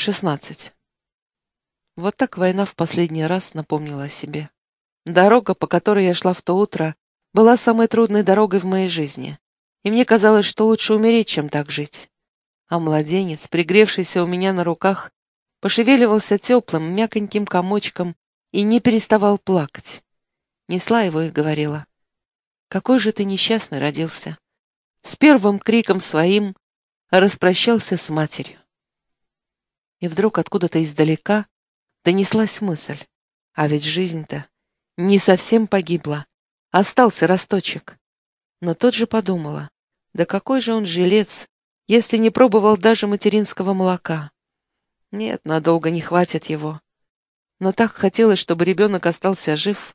Шестнадцать. Вот так война в последний раз напомнила о себе. Дорога, по которой я шла в то утро, была самой трудной дорогой в моей жизни, и мне казалось, что лучше умереть, чем так жить. А младенец, пригревшийся у меня на руках, пошевеливался теплым, мяконьким комочком и не переставал плакать. Несла его и говорила, «Какой же ты несчастный родился!» С первым криком своим распрощался с матерью. И вдруг откуда-то издалека донеслась мысль. А ведь жизнь-то не совсем погибла. Остался росточек. Но тут же подумала, да какой же он жилец, если не пробовал даже материнского молока. Нет, надолго не хватит его. Но так хотелось, чтобы ребенок остался жив,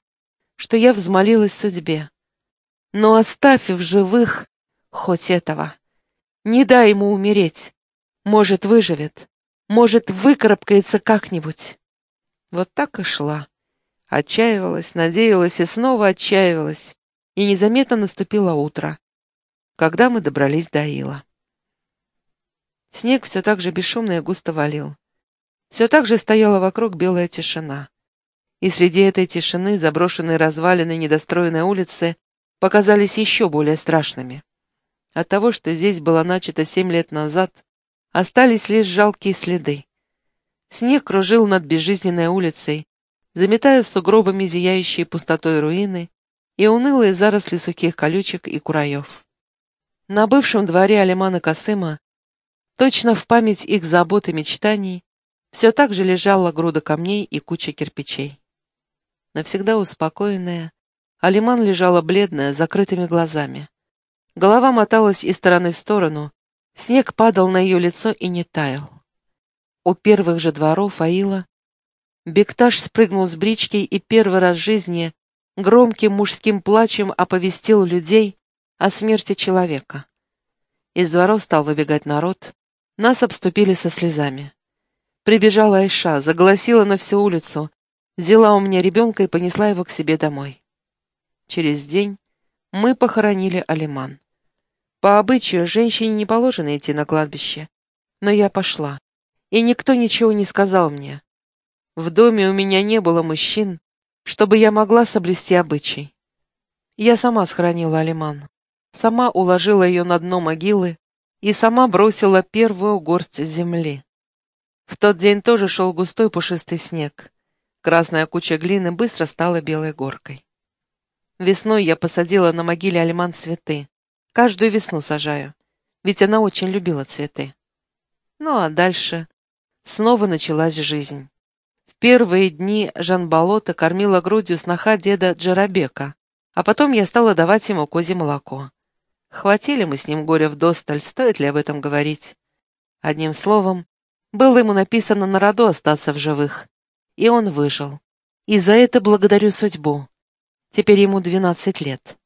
что я взмолилась судьбе. Но оставь в живых хоть этого. Не дай ему умереть. Может, выживет. Может, выкарабкается как-нибудь. Вот так и шла. Отчаивалась, надеялась и снова отчаивалась. И незаметно наступило утро, когда мы добрались до Ила. Снег все так же бесшумно и густо валил. Все так же стояла вокруг белая тишина. И среди этой тишины заброшенные развалины недостроенной улицы показались еще более страшными. От того, что здесь было начато семь лет назад, остались лишь жалкие следы. Снег кружил над безжизненной улицей, заметая сугробами зияющие пустотой руины и унылые заросли сухих колючек и кураев. На бывшем дворе Алимана Касыма, точно в память их забот и мечтаний, все так же лежала груда камней и куча кирпичей. Навсегда успокоенная, Алиман лежала бледная, закрытыми глазами. Голова моталась из стороны в сторону, снег падал на ее лицо и не таял. У первых же дворов Аила Бекташ спрыгнул с брички и первый раз в жизни громким мужским плачем оповестил людей о смерти человека. Из дворов стал выбегать народ, нас обступили со слезами. Прибежала Айша, заголосила на всю улицу, взяла у меня ребенка и понесла его к себе домой. Через день мы похоронили Алиман. По обычаю, женщине не положено идти на кладбище, но я пошла и никто ничего не сказал мне. В доме у меня не было мужчин, чтобы я могла соблюсти обычай. Я сама схоронила Алиман, сама уложила ее на дно могилы и сама бросила первую горсть земли. В тот день тоже шел густой пушистый снег. Красная куча глины быстро стала белой горкой. Весной я посадила на могиле Алиман цветы. Каждую весну сажаю, ведь она очень любила цветы. Ну а дальше Снова началась жизнь. В первые дни Жан Болота кормила грудью сноха деда Джарабека, а потом я стала давать ему козье молоко. Хватили мы с ним горя вдосталь, стоит ли об этом говорить? Одним словом, было ему написано на роду остаться в живых. И он выжил. И за это благодарю судьбу. Теперь ему двенадцать лет.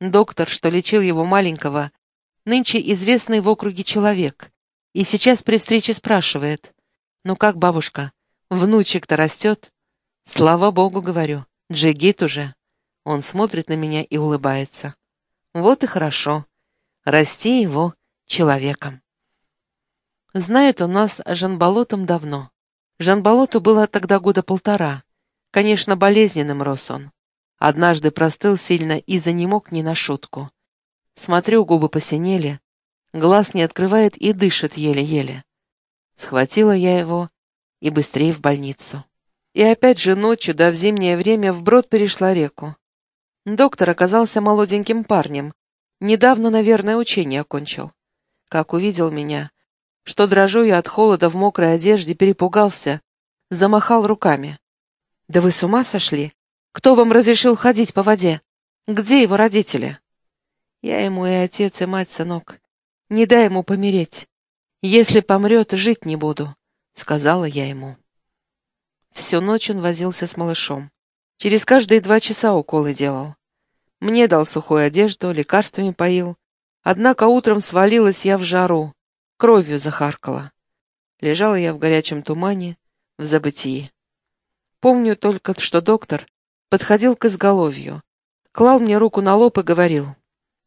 Доктор, что лечил его маленького, нынче известный в округе человек, и сейчас при встрече спрашивает, «Ну как, бабушка, внучек-то растет?» «Слава богу, — говорю, — джигит уже». Он смотрит на меня и улыбается. «Вот и хорошо. Расти его человеком». Знает он нас Жанболотом давно. Жанболоту было тогда года полтора. Конечно, болезненным рос он. Однажды простыл сильно и занемог не на шутку. Смотрю, губы посинели, глаз не открывает и дышит еле-еле. Схватила я его и быстрее в больницу. И опять же ночью, да в зимнее время, вброд перешла реку. Доктор оказался молоденьким парнем. Недавно, наверное, учение окончил. Как увидел меня, что дрожу я от холода в мокрой одежде, перепугался, замахал руками. «Да вы с ума сошли? Кто вам разрешил ходить по воде? Где его родители?» «Я ему и отец, и мать, сынок. Не дай ему помереть. «Если помрет, жить не буду», — сказала я ему. Всю ночь он возился с малышом. Через каждые два часа уколы делал. Мне дал сухую одежду, лекарствами поил. Однако утром свалилась я в жару, кровью захаркала. Лежала я в горячем тумане, в забытии. Помню только, что доктор подходил к изголовью, клал мне руку на лоб и говорил,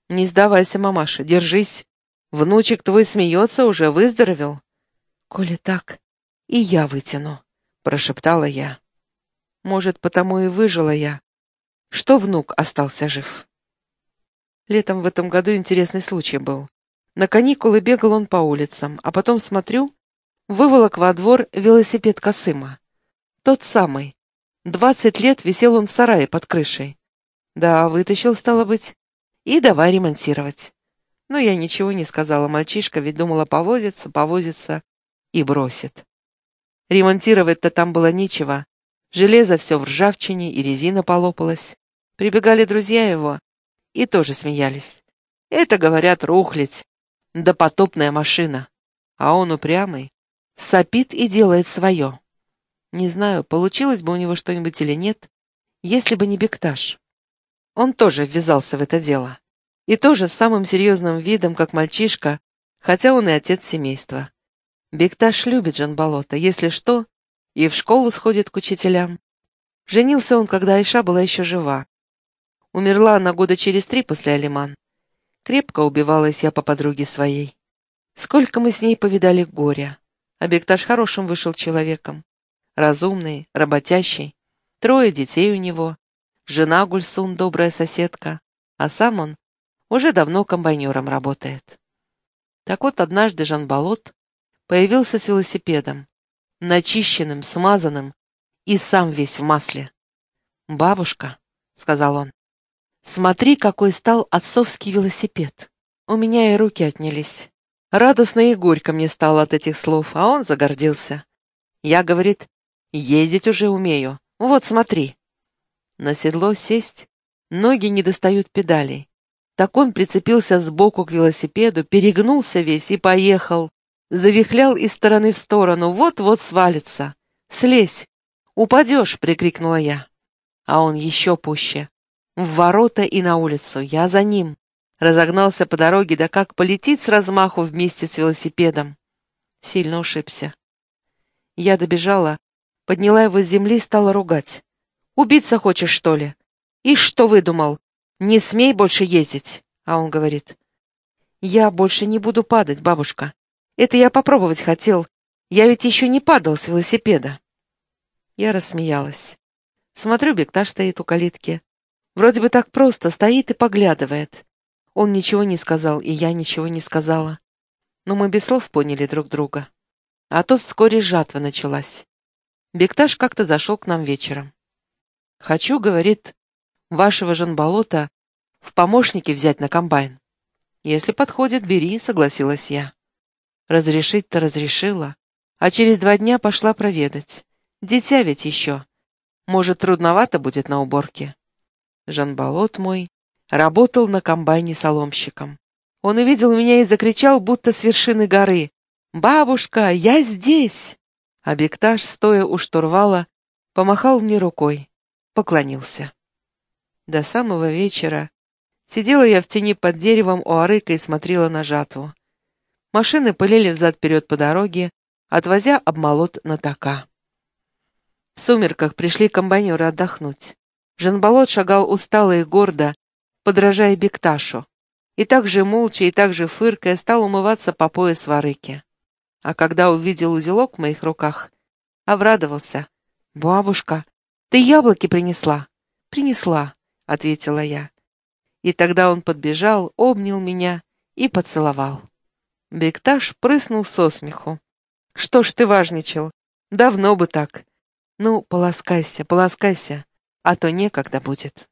«Не сдавайся, мамаша, держись, Внучек твой смеется уже, выздоровел. Коли так, И я вытяну, прошептала я. Может, потому и выжила я, что внук остался жив. Летом в этом году интересный случай был. На каникулы бегал он по улицам, а потом, смотрю, выволок во двор велосипед Косыма. Тот самый. Двадцать лет висел он в сарае под крышей. Да, вытащил, стало быть, и давай ремонтировать. Но я ничего не сказала, мальчишка ведь думала повозиться, повозиться и бросит. Ремонтировать-то там было нечего. Железо все в ржавчине, и резина полопалась. Прибегали друзья его и тоже смеялись. Это, говорят, рухлить, да потопная машина. А он упрямый, сопит и делает свое. Не знаю, получилось бы у него что-нибудь или нет, если бы не Бекташ. Он тоже ввязался в это дело. И тоже с самым серьезным видом, как мальчишка, хотя он и отец семейства. Бекташ любит Жанболота, если что, и в школу сходит к учителям. Женился он, когда Айша была еще жива. Умерла она года через три после Алиман. Крепко убивалась я по подруге своей. Сколько мы с ней повидали горя. А Бекташ хорошим вышел человеком. Разумный, работящий. Трое детей у него. Жена Гульсун, добрая соседка. А сам он уже давно комбайнером работает. Так вот, однажды Жан Болот появился с велосипедом, начищенным, смазанным и сам весь в масле. «Бабушка», — сказал он, — «смотри, какой стал отцовский велосипед». У меня и руки отнялись. Радостно и горько мне стало от этих слов, а он загордился. Я, говорит, ездить уже умею. Вот смотри. На седло сесть, ноги не достают педалей. Так он прицепился сбоку к велосипеду, перегнулся весь и поехал. Завихлял из стороны в сторону, вот-вот свалится. «Слезь! Упадешь!» — прикрикнула я. А он еще пуще. В ворота и на улицу. Я за ним. Разогнался по дороге, да как полетит с размаху вместе с велосипедом. Сильно ушибся. Я добежала, подняла его с земли, стала ругать. «Убиться хочешь, что ли? И что выдумал? «Не смей больше ездить!» А он говорит, «Я больше не буду падать, бабушка. Это я попробовать хотел. Я ведь еще не падал с велосипеда». Я рассмеялась. Смотрю, Бекташ стоит у калитки. Вроде бы так просто, стоит и поглядывает. Он ничего не сказал, и я ничего не сказала. Но мы без слов поняли друг друга. А то вскоре жатва началась. Бекташ как-то зашел к нам вечером. «Хочу, — говорит, вашего Жанболота в помощники взять на комбайн. Если подходит, бери, согласилась я. Разрешить-то разрешила, а через два дня пошла проведать. Дитя ведь еще. Может, трудновато будет на уборке. Жанболот мой работал на комбайне соломщиком. Он увидел меня и закричал, будто с вершины горы. «Бабушка, я здесь!» А стоя у штурвала, помахал мне рукой, поклонился. До самого вечера сидела я в тени под деревом у арыка и смотрела на жатву. Машины пылили взад-вперед по дороге, отвозя обмолот на така. В сумерках пришли комбайнеры отдохнуть. Жанболот шагал устало и гордо, подражая Бекташу, и так же молча и так же фыркая стал умываться по пояс в арыке. А когда увидел узелок в моих руках, обрадовался. «Бабушка, ты яблоки принесла?» «Принесла ответила я. И тогда он подбежал, обнял меня и поцеловал. Бекташ прыснул со смеху. «Что ж ты важничал? Давно бы так. Ну, полоскайся, полоскайся, а то некогда будет».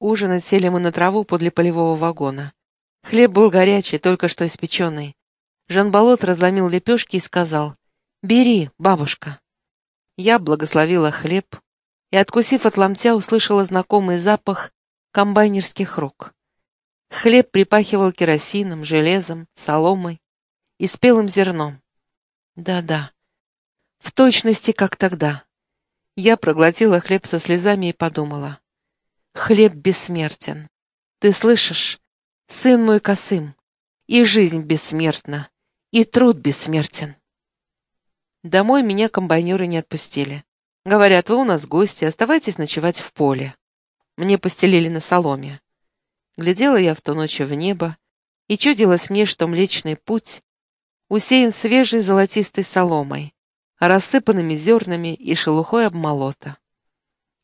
Ужинать сели мы на траву подле полевого вагона. Хлеб был горячий, только что испеченный. Жан-Болот разломил лепешки и сказал, «Бери, бабушка». Я благословила хлеб, и, откусив от ломтя, услышала знакомый запах комбайнерских рук. Хлеб припахивал керосином, железом, соломой и спелым зерном. Да-да, в точности, как тогда. Я проглотила хлеб со слезами и подумала. Хлеб бессмертен. Ты слышишь? Сын мой косым. И жизнь бессмертна, и труд бессмертен. Домой меня комбайнеры не отпустили. Говорят, вы у нас гости, оставайтесь ночевать в поле. Мне постелили на соломе. Глядела я в ту ночь в небо, и чудилось мне, что Млечный Путь усеян свежей золотистой соломой, рассыпанными зернами и шелухой обмолота.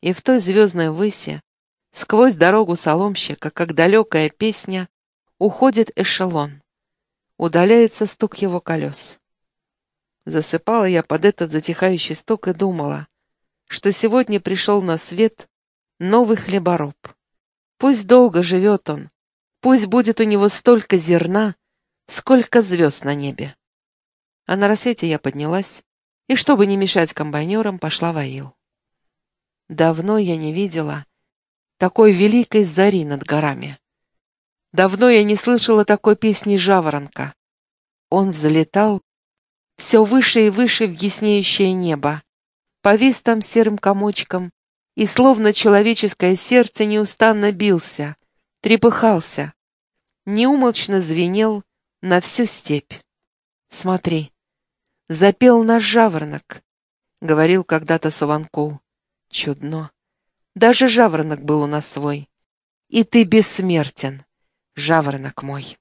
И в той звездной выси, сквозь дорогу соломщика, как далекая песня, уходит эшелон. Удаляется стук его колес. Засыпала я под этот затихающий стук и думала, что сегодня пришел на свет новый хлебороб. Пусть долго живет он, пусть будет у него столько зерна, сколько звезд на небе. А на рассвете я поднялась и, чтобы не мешать комбайнерам, пошла в Аил. Давно я не видела такой великой зари над горами. Давно я не слышала такой песни жаворонка. Он взлетал все выше и выше в яснеющее небо, повис там серым комочком и, словно человеческое сердце, неустанно бился, трепыхался, неумолчно звенел на всю степь. «Смотри, запел наш жаворонок», — говорил когда-то Саванкул. «Чудно. Даже жаворонок был у нас свой. И ты бессмертен жаворонок мой.